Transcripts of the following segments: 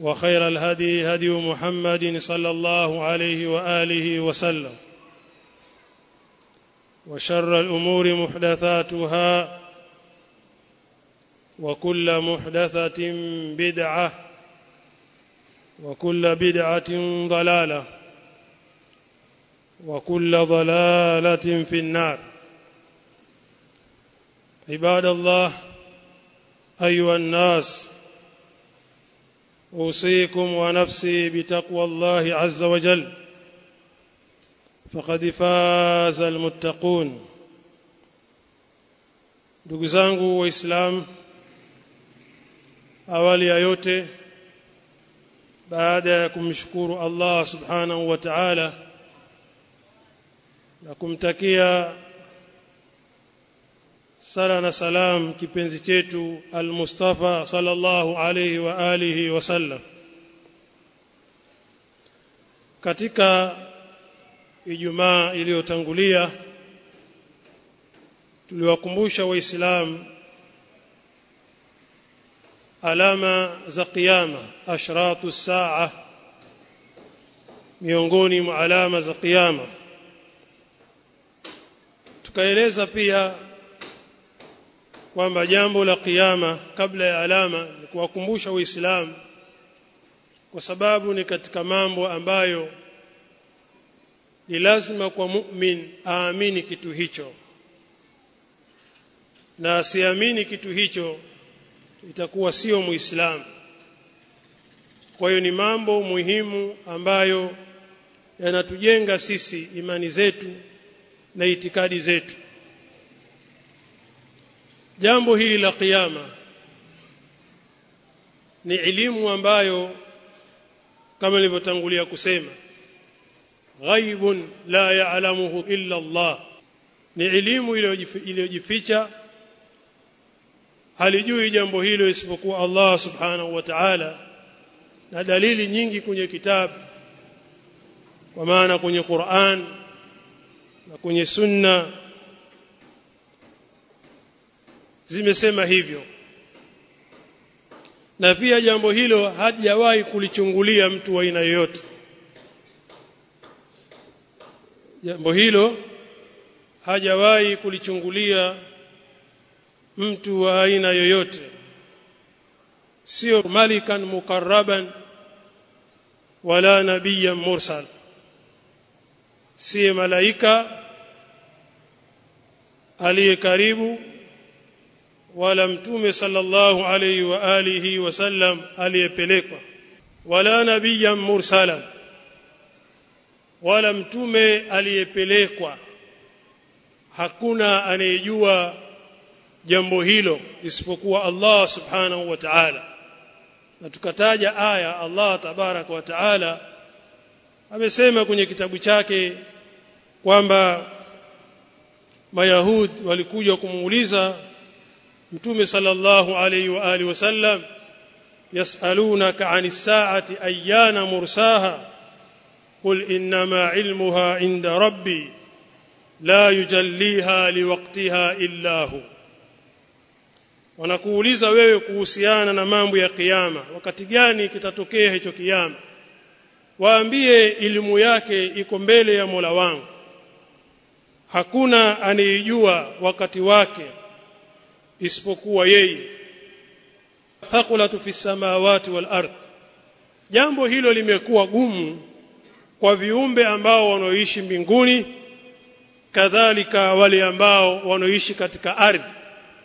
وخير الهدي هدي محمد صلى الله عليه وآله وسلم وشر الأمور محدثاتها وكل محدثة بدعة وكل بدعة ضلالة وكل ضلالة في النار. عباد الله أيها الناس أوصيكم ونفسي بتقوى الله عز وجل. فقد فاز المتقون. دوغزانغو واسلام اولي ايوتي بعد كمشكور الله سبحانه وتعالى لكم تكيا sala na salam kipenzi chetu al-Mustafa sallallahu alayhi wa alihi wasallam katika Ijumaa iliyotangulia tuliwakumbusha waislamu alama za kiyama ashratu saa miongoni mwa alama za kiyama tukaeleza pia kwamba jambo la kiyama kabla ya alama ni kuwakumbusha Uislamu kwa sababu ni katika mambo ambayo ni lazima kwa mu'min aamini kitu hicho. Na asiamini kitu hicho itakuwa sio muislamu. Kwa hiyo ni mambo muhimu ambayo yanatujenga sisi imani zetu na itikadi zetu jambo hili la kiyama ni elimu ambayo kama nilivyotangulia kusema ghaibun la ya'lamuhu illa Allah. Ni elimu iliyojificha halijui jambo hilo isipokuwa Allah subhanahu wa ta'ala na dalili nyingi kwenye kitabu kwa maana kwenye Qur'an na kwenye sunna zimesema hivyo. Na pia jambo hilo hajawahi kulichungulia mtu wa aina yoyote. Jambo hilo hajawahi kulichungulia mtu wa aina yoyote. Sio malikan mukarraban wala nabiyan mursal. Si malaika aliye karibu wala mtume sallallahu alayhi wa alihi wasallam aliyepelekwa wala nabiyyan mursala wala mtume aliyepelekwa. Hakuna anayejua jambo hilo isipokuwa Allah subhanahu wa ta'ala. Na tukataja aya Allah tabarak wa ta'ala amesema kwenye kitabu chake kwamba mayahudi walikuja kumuuliza mtume sallallahu alayhi wa alihi wasallam yasalunaka anis saati ayyana mursaha qul inma ilmuha inda rabbi la yujalliha liwaqtiha illa hu. Wanakuuliza wewe kuhusiana na mambo ya kiyama wakati gani kitatokea hicho kiyama? Waambie elimu yake iko mbele ya Mola wangu. Hakuna anayejua wakati wake isipokuwa yeye. Thaqulatu fi samawati wal ard. Jambo hilo limekuwa gumu kwa viumbe ambao wanaoishi mbinguni kadhalika wale ambao wanaoishi katika ardhi.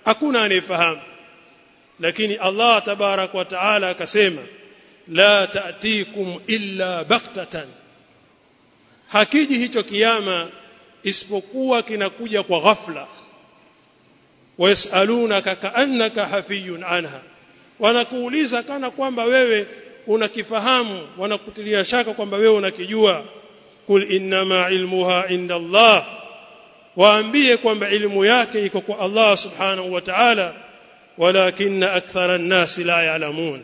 Hakuna anayefahamu. Lakini Allah tabarak wa taala akasema la ta'tikum illa baktatan hakiji hicho kiyama isipokuwa kinakuja kwa ghafla wayasalunaka kaannaka hafiyun anha. Wanakuuliza kana kwamba wewe unakifahamu wanakutilia shaka kwamba wewe unakijua. Kul innama ilmuha inda Allah waambie kwamba ilmu yake iko kwa Allah subhanahu wa ta'ala. Walakinna akthara an-nasi la ya'lamun.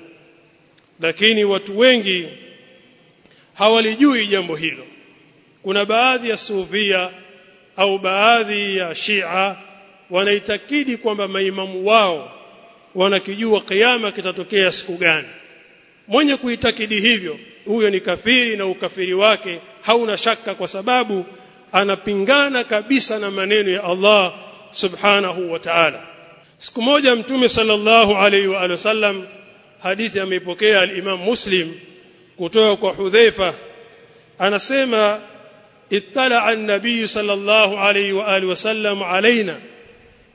Lakini watu wengi hawalijui jambo hilo. Kuna baadhi ya sufia au baadhi ya shia wanaitakidi kwamba maimamu wao wanakijua kiyama kitatokea siku gani. Mwenye kuitakidi hivyo huyo ni kafiri na ukafiri wake hauna shaka kwa sababu anapingana kabisa na maneno ya Allah subhanahu wa ta'ala. Siku moja mtume sallallahu alaihi wa sallam hadithi ameipokea al-Imam Muslim kutoka kwa Hudhaifa. Anasema ittala an-nabiy sallallahu alaihi wa alihi wasallam alaina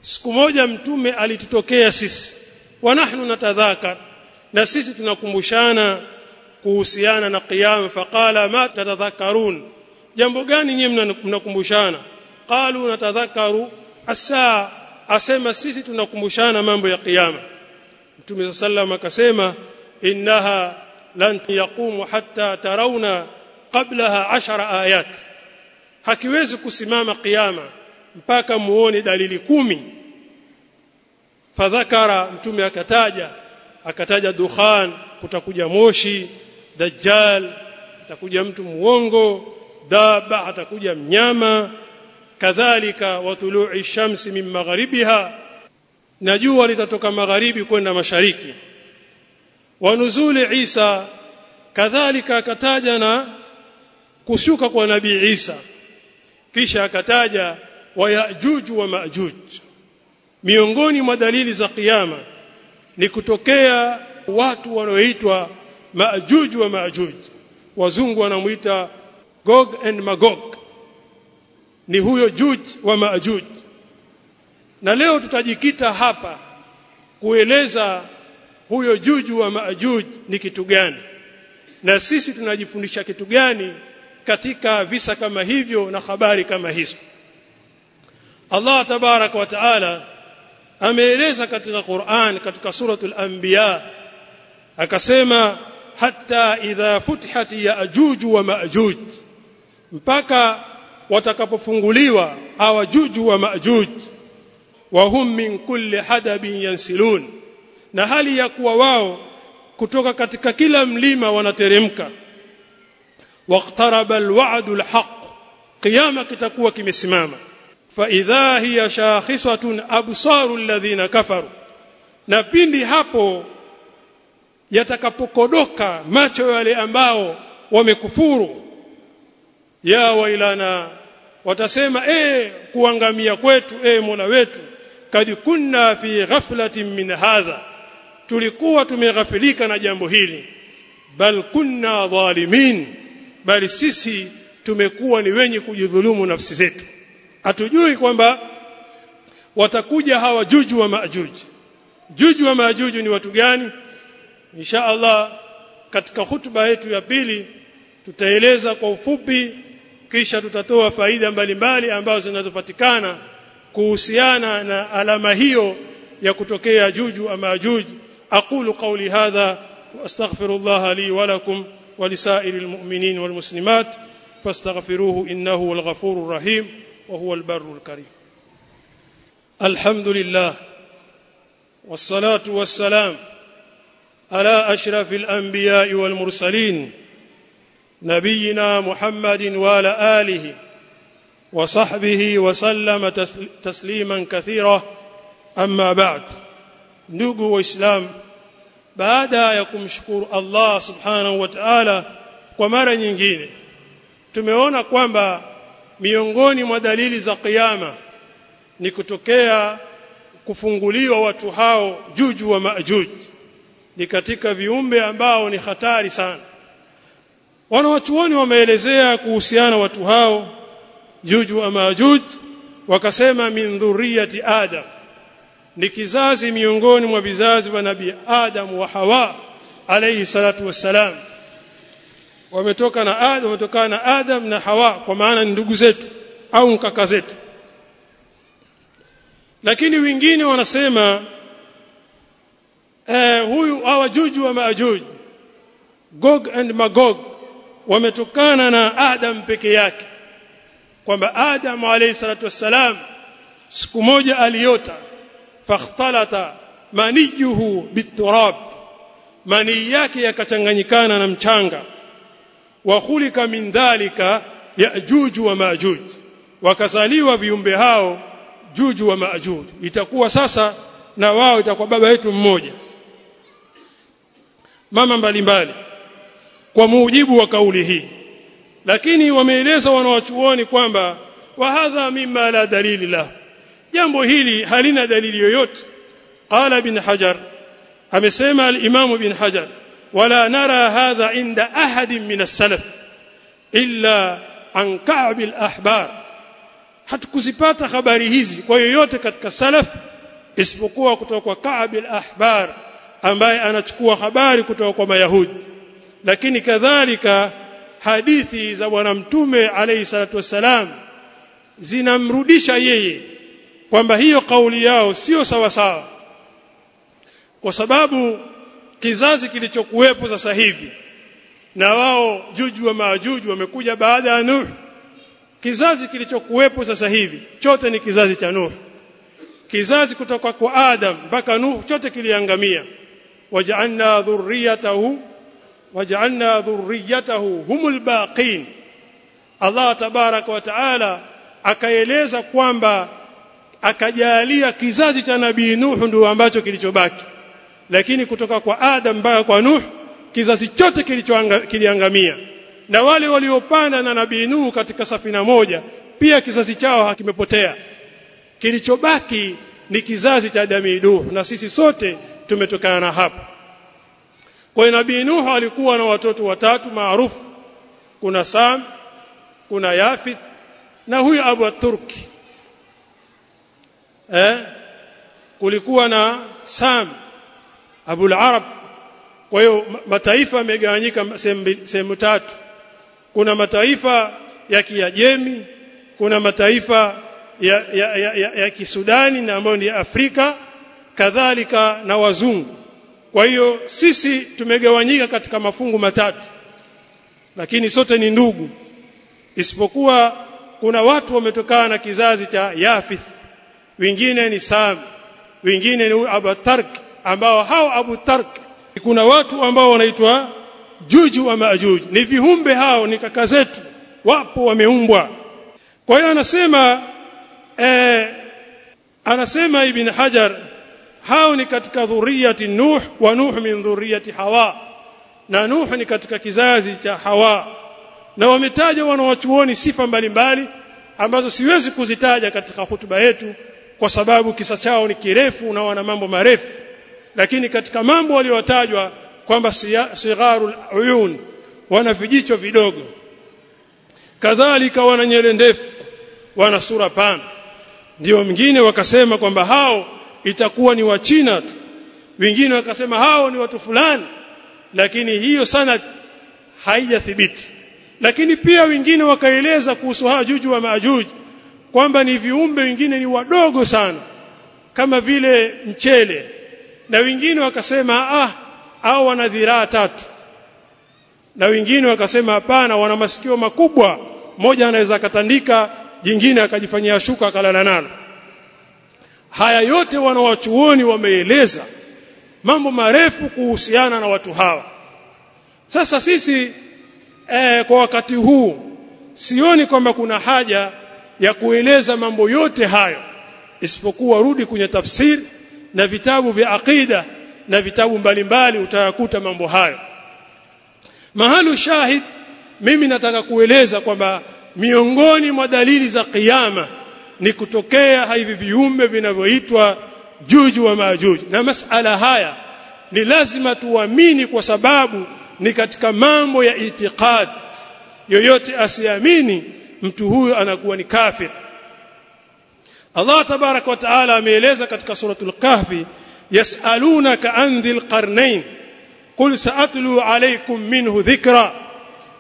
siku moja mtume alitutokea sisi. Wa nahnu natadhakar. Na sisi tunakumbushana kuhusiana na qiyam faqala ma tatadhakarun jambo gani nyinyi mnakumbushana? Qalu natadhakaru asaa asema sisi tunakumbushana mambo ya kiyama Mtume sallam akasema innaha lan yaqumu hatta tarawna qablaha ashara ayat. Hakiwezi kusimama kiyama mpaka muone dalili kumi. Fadhakara mtume akataja akataja dukhan kutakuja moshi dajjal atakuja mtu muongo daba atakuja mnyama kadhalika watulu'i shamsi min magharibiha na jua litatoka magharibi kwenda mashariki. Wa nuzuli Isa kadhalika akataja na kushuka kwa nabii Isa. Kisha akataja wa yajuj wa majuj. Miongoni mwa dalili za kiyama ni kutokea watu wanaoitwa majuj wa majuj. Wazungu wanamuita Gog and Magog. Ni huyo Juj wa Majuj. Na leo tutajikita hapa kueleza huyo Juju wa Majuj ni kitu gani. Na sisi tunajifundisha kitu gani katika visa kama hivyo na habari kama hizo Allah tabarak wa taala ameeleza katika Qur'an katika suratul anbiya akasema hatta idha futihat ya'juj wa ma'juj. Mpaka watakapofunguliwa awajuju wa majuj wa hum min kulli hadabin yansilun. Na hali ya kuwa wao kutoka katika kila mlima wanateremka. Waqtaraba alwa'du alhaq qiyama kitakuwa kimesimama fa idha hiya shakhisatun absaru alladhina kafaru. Na pindi hapo yatakapokodoka macho wale ambao wamekufuru ya wailana watasema e kuangamia kwetu eh Mola wetu kad kunna fi ghaflatin min hadha. Tulikuwa tumeghafilika na jambo hili. Bal kunna dhalimin. Bali sisi tumekuwa ni wenye kujidhulumu nafsi zetu hatujui kwamba watakuja hawa juju wa majuji juju wa majuju ni watu gani? Insha Allah katika hutuba yetu ya pili tutaeleza kwa ufupi kisha tutatoa faida mbalimbali ambazo zinazopatikana kuhusiana na alama hiyo ya kutokea juju ama ajuj aqulu qawli hadha astaghfirullah li wa lakum wa lisairil mu'minin wal muslimat fastaghfiruhu innahu وهو البر الكريم. الحمد لله والصلاة والسلام على أشرف الأنبياء والمرسلين نبينا محمد وعلى آله وصحبه وسلم تسليما كثيرا. أما بعد نجو وإسلام بعد يكم شكور الله سبحانه وتعالى ومرن ينجيني تمعون أقوام بعد miongoni mwa dalili za kiyama ni kutokea kufunguliwa watu hao juju wa majuj. Ni katika viumbe ambao ni hatari sana. Wanawachuoni wameelezea kuhusiana watu hao juju wa majuj wakasema min dhurriyati adam. Ni kizazi miongoni mwa vizazi vya nabii adam wa hawa alayhi salatu wassalam wametoka na adam wametokana na adam na hawa kwa maana ni ndugu zetu au kaka zetu. Lakini wengine wanasema eh, huyu hawa juju wa maajuj gog and magog wametokana na adam peke yake. Kwamba adam alayhi salatu wassalam siku moja aliota fakhtalata maniyuhu biturab mani yake yakachanganyikana na mchanga wa khulika min dhalika yajuju wa majuj. Wakazaliwa viumbe hao juju wa majuj. Itakuwa sasa na wao itakuwa baba yetu mmoja. Mama mbalimbali mbali. kwa mujibu wa kauli hii. Lakini wameeleza wanawachuoni kwamba wa hadha mimma la dalili la jambo hili halina dalili yoyote. Qala bin hajar amesema al-imam bin hajar wala nara hadha عند ahadin min as-salaf illa an ka'b al-ahbar hatukuzipata habari hizi kwa yoyote katika salaf isipokuwa kutoka kwa Ka'b al-Ahbar ambaye anachukua habari kutoka kwa Mayahudi. Lakini kadhalika hadithi za bwana mtume alayhi salatu wassalam zinamrudisha yeye kwamba hiyo kauli yao sio sawa sawa kwa sababu kizazi kilichokuwepo sasa hivi. Na wao juju wa majuju wamekuja baada ya Nuh kizazi kilichokuwepo sasa hivi chote ni kizazi cha Nuh kizazi kutoka kwa Adam mpaka Nuh chote kiliangamia. Waja'alna dhurriyatahu waja'alna dhurriyatahu humul baqin. Allah tabaraka wa taala akaeleza kwamba akajalia kizazi cha nabii nuhu ndio ambacho kilichobaki lakini kutoka kwa Adam mpaka kwa Nuh kizazi chote kiliangamia. Na wale waliopanda na nabii Nuhu katika safina moja pia kizazi chao hakimepotea. Kilichobaki ni kizazi cha jamii Nuh na sisi sote tumetokana na hapo. Kwa hiyo nabii Nuh alikuwa na watoto watatu maarufu. Kuna Sam kuna Yafith na huyu Abu Turki eh? Kulikuwa na Sam Abu al-Arab kwa hiyo mataifa yamegawanyika sehemu tatu. Kuna mataifa ya Kiajemi kuna mataifa ya, ya, ya, ya, ya Kisudani na ambayo ni Afrika kadhalika na wazungu. Kwa hiyo sisi tumegawanyika katika mafungu matatu lakini sote ni ndugu. Isipokuwa kuna watu wametokana na kizazi cha Yafith wengine ni Sam wengine ni Abu Tark ambao hao Abu Tark kuna watu ambao wanaitwa Juju wa Majuj ni viumbe hao ni kaka zetu wapo wameumbwa. Kwa hiyo anasema eh, anasema ibn Hajar hao ni katika dhuriyati Nuh wa Nuh min dhurriyati Hawa. Na Nuh ni katika kizazi cha Hawa. Na wametaja wanawachuoni sifa mbalimbali ambazo siwezi kuzitaja katika hutuba yetu kwa sababu kisa chao ni kirefu na wana mambo marefu lakini katika mambo waliotajwa kwamba sigharul uyun wana vijicho vidogo. Kadhalika wana nyele ndefu wana sura pana. Ndio mwingine wakasema kwamba hao itakuwa ni wachina tu. Wengine wakasema hao ni watu fulani lakini hiyo sana haijathibiti. Lakini pia wengine wakaeleza kuhusu hajuju wa majuju kwamba ni viumbe wengine ni wadogo sana kama vile mchele na wengine wakasema ah au wana dhiraa tatu. Na wengine wakasema hapana wana masikio makubwa. Moja anaweza akatandika jingine akajifanyia shuka akalala nalo. Haya yote wanawachuoni wameeleza mambo marefu kuhusiana na watu hawa. Sasa sisi eh, kwa wakati huu sioni kwamba kuna haja ya kueleza mambo yote hayo isipokuwa rudi kwenye tafsiri na vitabu vya aqida na vitabu mbalimbali utayakuta mambo hayo. Mahalu shahid mimi nataka kueleza kwamba miongoni mwa dalili za kiyama ni kutokea hivi viumbe vinavyoitwa juju wa majuji na masala haya ni lazima tuamini kwa sababu ni katika mambo ya itiqad. Yoyote asiamini mtu huyo anakuwa ni kafir Allah tabarak wa taala ameeleza katika suratul kahfi yasalunaka an dhil qarnain qul saatlu alaykum minhu dhikra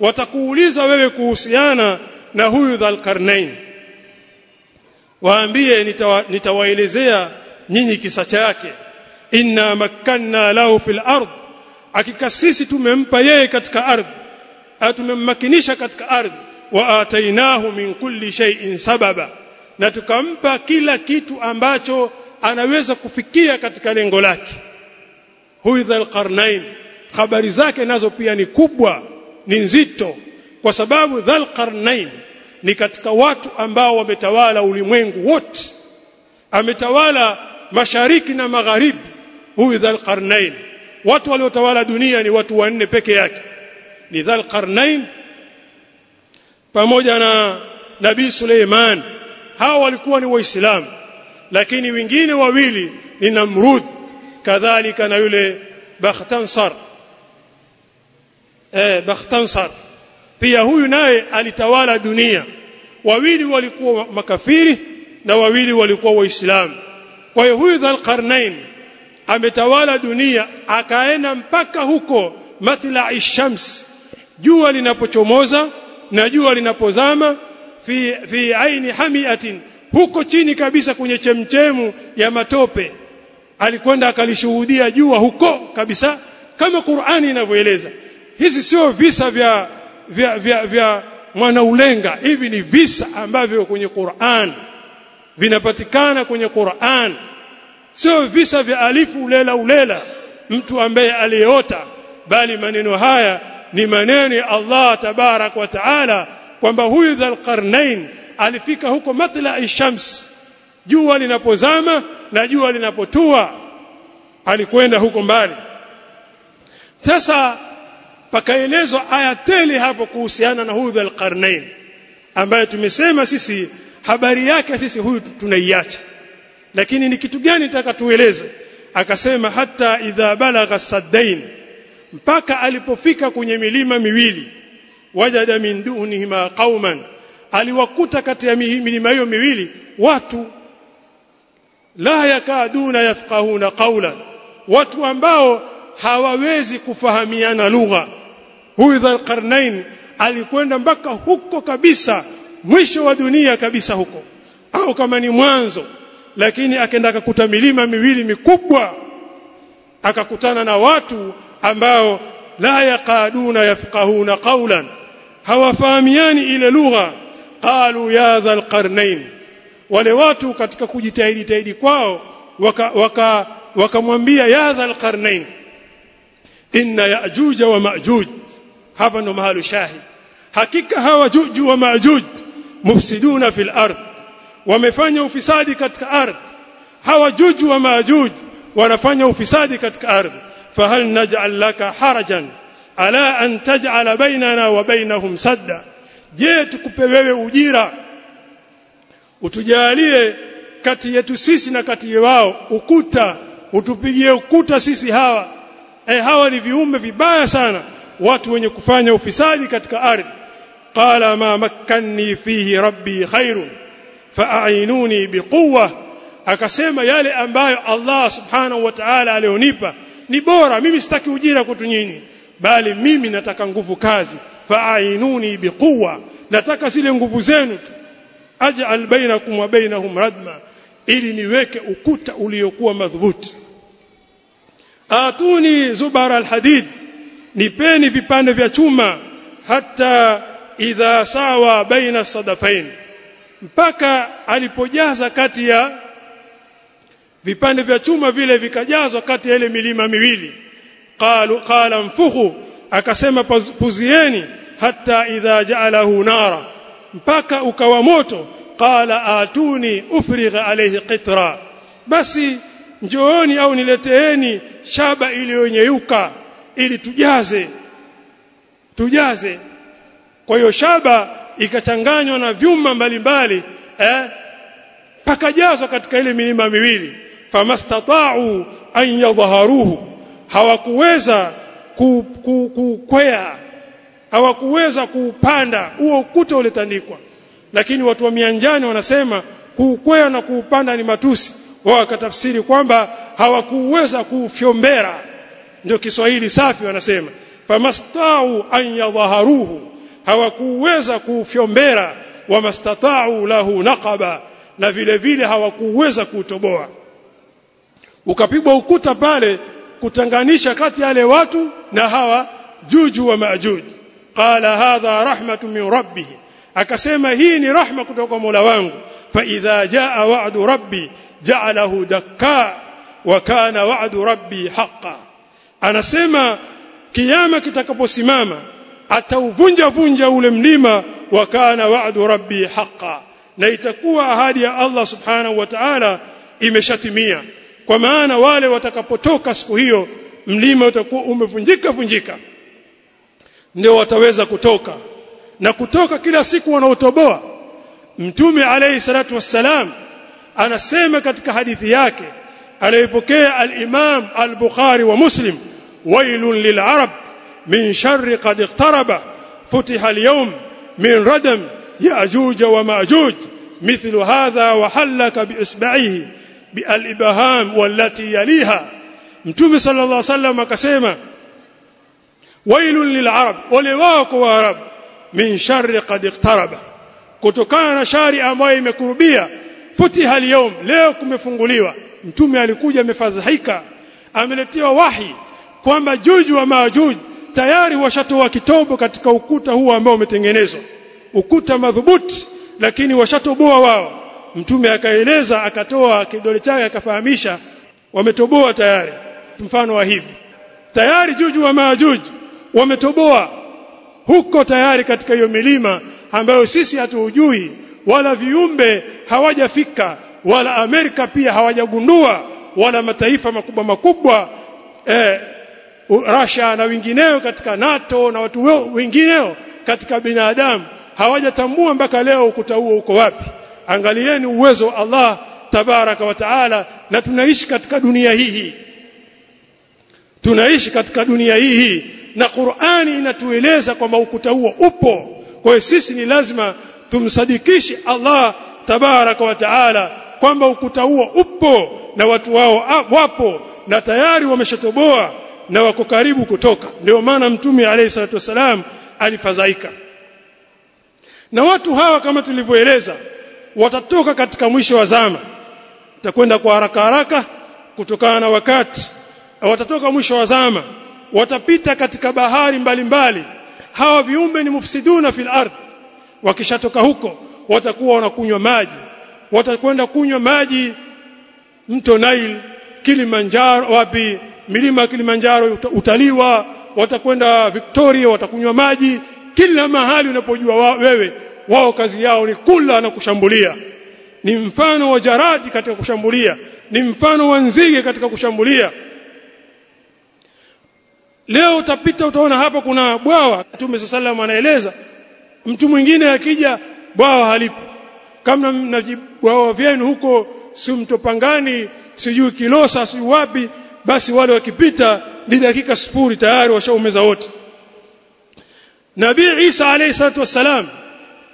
watakuuliza wewe kuhusiana na huyu dhal qarnain waambie nitawaelezea nyinyi kisa chake. Inna makkanna lahu fil ard hakika sisi tumempa yeye katika ardhi tumemmakinisha katika ardhi wa atainahu min kulli shay'in sababa na tukampa kila kitu ambacho anaweza kufikia katika lengo lake. Huyu dhal qarnain habari zake nazo pia ni kubwa ni nzito kwa sababu dhal qarnain ni katika watu ambao wametawala ulimwengu wote. Ametawala mashariki na magharibi huyu dhal qarnain watu waliotawala dunia ni watu wanne peke yake. Ni dhal qarnain pamoja na nabii Suleiman hao walikuwa ni waislamu lakini wengine wawili ni Namrud kadhalika na yule Bakhtansar. Eh Bakhtansar. Pia huyu naye alitawala dunia. Wawili walikuwa makafiri na wawili walikuwa waislamu. Kwa hiyo huyu Dhalqarnain ametawala dunia akaenda mpaka huko matla'i shams. Jua linapochomoza na jua linapozama fi fi aini hamiatin huko chini kabisa kwenye chemchemu ya matope. Alikwenda akalishuhudia jua huko kabisa kama Qur'ani inavyoeleza. Hizi sio visa vya vya vya, vya mwanaulenga. Hivi ni visa ambavyo kwenye Qur'an vinapatikana kwenye Qur'an. Sio visa vya alifu ulela ulela mtu ambaye aliyeota bali maneno haya ni maneno ya Allah tabarak wa taala kwamba huyu dhalqarnain alifika huko matla shams. Jua linapozama na jua linapotua alikwenda huko mbali. Sasa pakaelezwa aya tele hapo kuhusiana na huyu dhalqarnain ambaye tumesema sisi habari yake sisi huyu tunaiacha. Lakini ni kitu gani nataka tueleze? Akasema hata idha balagha saddain mpaka alipofika kwenye milima miwili wajada min dunihima qauman. Aliwakuta kati ya milima hiyo miwili watu. La yakaduna yafqahuna qawla watu ambao hawawezi kufahamiana lugha. Huyu dhal qarnain alikwenda mpaka huko kabisa mwisho wa dunia kabisa huko. Au kama ni mwanzo lakini akaenda akakuta milima miwili mikubwa. Akakutana na watu ambao la yakaduna yafqahuna qawlan hawafahamiani ile lugha. Qalu ya dhal qarnain. Wale watu katika kujitahidi tahidi kwao waka wakamwambia waka ya dhal qarnain. Inna ya'juj wa ma'juj. Hapa ndo mahali shahid. Hakika hawa juju wa ma'juj mufsiduna fil ard. Wamefanya ufisadi katika ardhi hawa juju wa ma'juj wanafanya ufisadi katika ardhi fahal naj'al laka harajan ala an taj'ala bainana wa bainahum sadda. Je tukupe wewe ujira? Utujalie kati yetu sisi na kati wao ukuta. Utupigie ukuta sisi hawa. Eh hawa ni viumbe vibaya sana. Watu wenye kufanya ufisadi katika ardhi. Qala ma makkanni fihi rabbi khairun fa'inuni biquwwa. Akasema yale ambayo Allah subhanahu wa ta'ala alionipa ni bora. Mimi sitaki ujira kwetu nyinyi bali mimi nataka nguvu kazi. Faainuni biquwa. Nataka zile nguvu zenu tu. Aj'al bainakum wa bainahum radma. Ili niweke ukuta uliokuwa madhubuti. Atuni zubara alhadid. Nipeni vipande vya chuma. Hata idha sawa baina sadafain. Mpaka alipojaza kati ya vipande vya chuma vile vikajazwa kati ya ile milima miwili qalu qala mfukhu akasema puzieni hatta idha ja'alahu nara. Mpaka ukawa moto qala atuni ufrigha alayhi qitra. Basi njooni au nileteeni shaba iliyonyeyuka ili tujaze tujaze. Kwa hiyo shaba ikachanganywa na vyuma mbalimbali eh pakajazwa katika ile milima miwili. Famastata'u an yadhharuhu hawakuweza kukwea hawakuweza kuupanda huo ukuta ulitandikwa lakini watu wa mianjani wanasema kuukwea na kuupanda ni matusi. Wao wakatafsiri kwamba hawakuweza kuufyombera. Ndio Kiswahili safi wanasema. Famastau an yadhaharuhu. Hawakuweza kuufyombera. Wamastatau lahu naqaba. Na vile vile hawakuweza kuutoboa. Ukapigwa ukuta pale kutanganisha kati yale watu na hawa juju wa majuj qala hadha rahmatun min rabbih akasema hii ni rahma kutoka Mola wangu. Fa idha jaa wa'du rabbi ja'alahu dakka wa kana wa'du rabbi haqqan anasema kiyama kitakaposimama atauvunja vunja ule mlima wa kana wa'du rabbi haqqan na itakuwa ahadi ya Allah subhanahu wa ta'ala imeshatimia kwa maana wale watakapotoka siku hiyo mlima utakuwa umevunjika vunjika. Ndio wataweza kutoka. Na kutoka kila siku wanaotoboa mtume alayhi salatu wassalam anasema katika hadithi yake aliyopokea al-Imam al-Bukhari wa Muslim wailun lil'arab min sharri qad iqtaraba futiha al-yawm min radam ya'juj wa ma'juj mithlu hadha wa halaka bi isba'ihi bialibaham wallati yaliha. Mtume sallallahu alayhi wasallam akasema wailun lilarab ole wao kwa waarabu min sharri qad iqtaraba. Kutokana na shari ambayo imekurubia futiha yawm leo kumefunguliwa. Mtume alikuja amefadhaika ameletewa wahi kwamba juju wa majuj tayari washatoa kitobo katika ukuta huu ambao umetengenezwa. Ukuta madhubuti lakini washatoboa wao mtume akaeleza akatoa kidole chake akafahamisha wametoboa tayari. Mfano wa hivi. Tayari juju wa majuj wametoboa. Huko tayari katika hiyo milima ambayo sisi hatuujui wala viumbe hawajafika wala Amerika pia hawajagundua wala mataifa makubwa makubwa eh, Russia na wengineo katika NATO na watu wengineo katika binadamu hawajatambua mpaka leo ukuta huo uko wapi angalieni uwezo wa Allah tabaraka wa taala na tunaishi katika dunia hii. Tunaishi katika dunia hii. Na Qur'ani inatueleza kwamba ukuta huo upo. Kwa hiyo sisi ni lazima tumsadikishe Allah tabaraka wa taala kwamba ukuta huo upo na watu wao wapo na tayari wameshatoboa na wako karibu kutoka. Ndio maana mtume alayhi salatu wasalam alifadhaika. Na watu hawa kama tulivyoeleza watatoka katika mwisho wa zama. Itakwenda kwa haraka haraka kutokana na wakati. Watatoka mwisho wa zama watapita katika bahari mbalimbali. Mbali. hawa viumbe ni mufsiduna fil ardh wakishatoka huko watakuwa wanakunywa maji. Watakwenda kunywa maji mto Nile Kilimanjaro wapi? Milima ya Kilimanjaro utaliwa. Watakwenda Victoria watakunywa maji kila mahali unapojua wewe wao kazi yao ni kula na kushambulia. Ni mfano wa jaradi katika kushambulia. Ni mfano wa nzige katika kushambulia. Leo utapita utaona hapa kuna bwawa. Mtume sallallahu anaeleza mtu mwingine akija bwawa halipo. Kama na bwawa vyenu huko si mtopangani sijui kilosa si wapi basi wale wakipita ni dakika sifuri tayari washaumeza wote. Nabii Isa alayhi salatu wassalam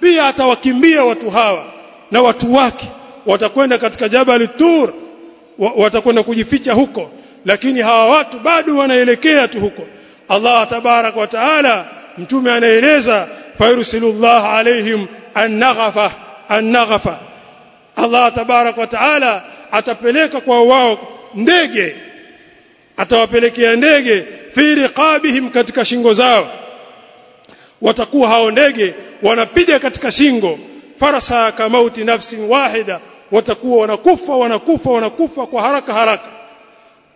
pia atawakimbia watu hawa na watu wake. Watakwenda katika Jabal Tur watakwenda kujificha huko. Lakini hawa watu bado wanaelekea tu huko. Allah tabarak wa taala mtume anaeleza fayursilullah alaihim annaghafa annaghafa Allah tabarak wa taala atapeleka kwa wao ndege atawapelekea ndege fi riqabihim katika shingo zao watakuwa hao ndege wanapiga katika shingo. Farasa kamauti nafsin wahida watakuwa wanakufa wanakufa wanakufa kwa haraka haraka.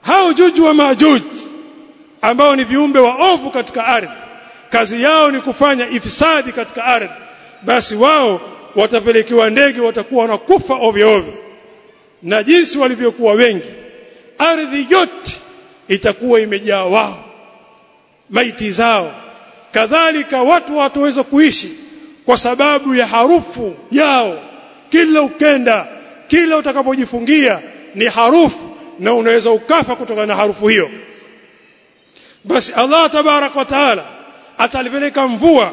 Hao juju wa majuj ambao ni viumbe wa ovu katika ardhi kazi yao ni kufanya ifisadi katika ardhi. Basi wao watapelekewa ndege watakuwa wanakufa ovyo ovyo. Na jinsi walivyokuwa wengi ardhi yote itakuwa imejaa wao maiti zao kadhalika watu wataweza kuishi kwa sababu ya harufu yao. Kila ukenda kila utakapojifungia ni harufu na unaweza ukafa kutokana na harufu hiyo. Basi Allah tabarak wa taala atalipeleka mvua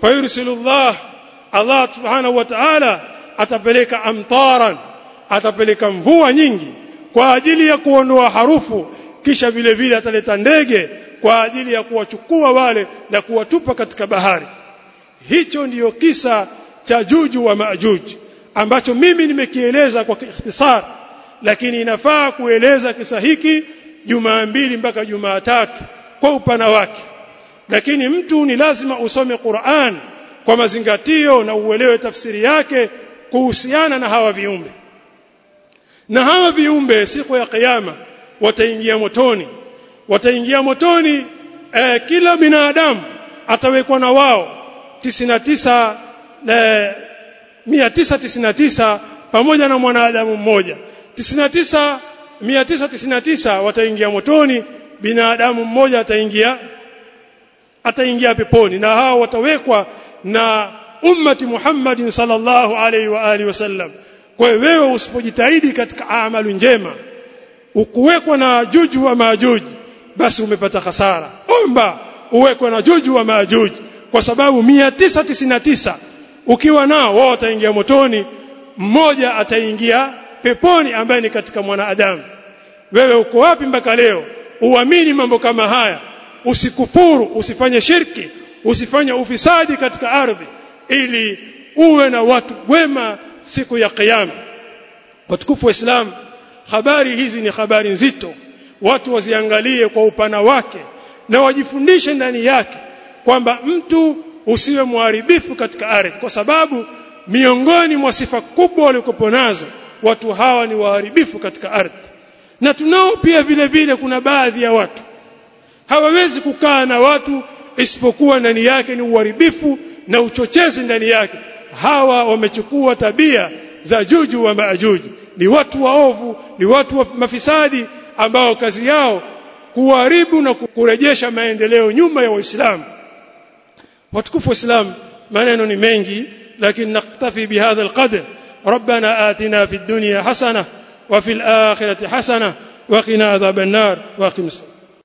fayursilullah Allah subhanahu wa ta'ala atapeleka amtaran atapeleka mvua nyingi kwa ajili ya kuondoa harufu kisha vile vile ataleta ndege kwa ajili ya kuwachukua wale na kuwatupa katika bahari. Hicho ndiyo kisa cha juju wa majuj ambacho mimi nimekieleza kwa ikhtisar lakini inafaa kueleza kisa hiki jumaa mbili mpaka jumaa tatu kwa upana wake. Lakini mtu ni lazima usome Qur'an kwa mazingatio na uelewe tafsiri yake kuhusiana na hawa viumbe. Na hawa viumbe siku ya kiyama wataingia motoni wataingia motoni eh, kila binadamu atawekwa na wao. 99 eh, 999 pamoja na mwanadamu mmoja. 99 999 wataingia motoni binadamu mmoja ataingia ataingia peponi. Na hao watawekwa na ummati Muhammadin sallallahu alaihi wa alihi wasallam. Kwa hiyo wewe usipojitahidi katika amalu njema ukuwekwa na juju wa majuji basi umepata hasara. Omba uwekwe na juju wa majuji kwa sababu 999 ukiwa nao wao wataingia motoni mmoja ataingia peponi ambaye ni katika mwanadamu. Wewe uko wapi mpaka leo? Uamini mambo kama haya. Usikufuru usifanye shirki usifanye ufisadi katika ardhi ili uwe na watu wema siku ya kiyama. Watukufu wa Islam habari hizi ni habari nzito watu waziangalie kwa upana wake na wajifundishe ndani yake kwamba mtu usiwe muharibifu katika ardhi. Kwa sababu miongoni mwa sifa kubwa walikopo nazo watu hawa ni waharibifu katika ardhi. Na tunao pia vile vile kuna baadhi ya watu. Hawawezi kukaa na watu isipokuwa ndani yake ni uharibifu na uchochezi ndani yake. Hawa wamechukua tabia za juju wa maajuji ni watu waovu ni watu wa mafisadi ambao kazi yao kuharibu na kurejesha maendeleo nyuma ya waislamu watukufu waislamu maneno ni mengi lakini naktafi bihadha alqadr ربنا آتنا في الدنيا حسنة وفي الآخرة حسنة وقنا عذاب النار واقم الصلاة